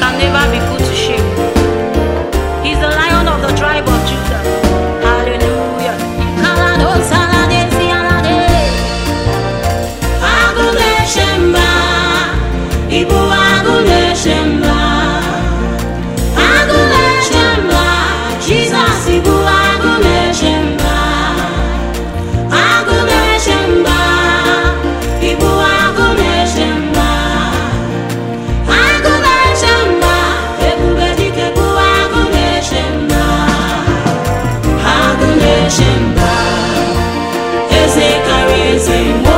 can never be fez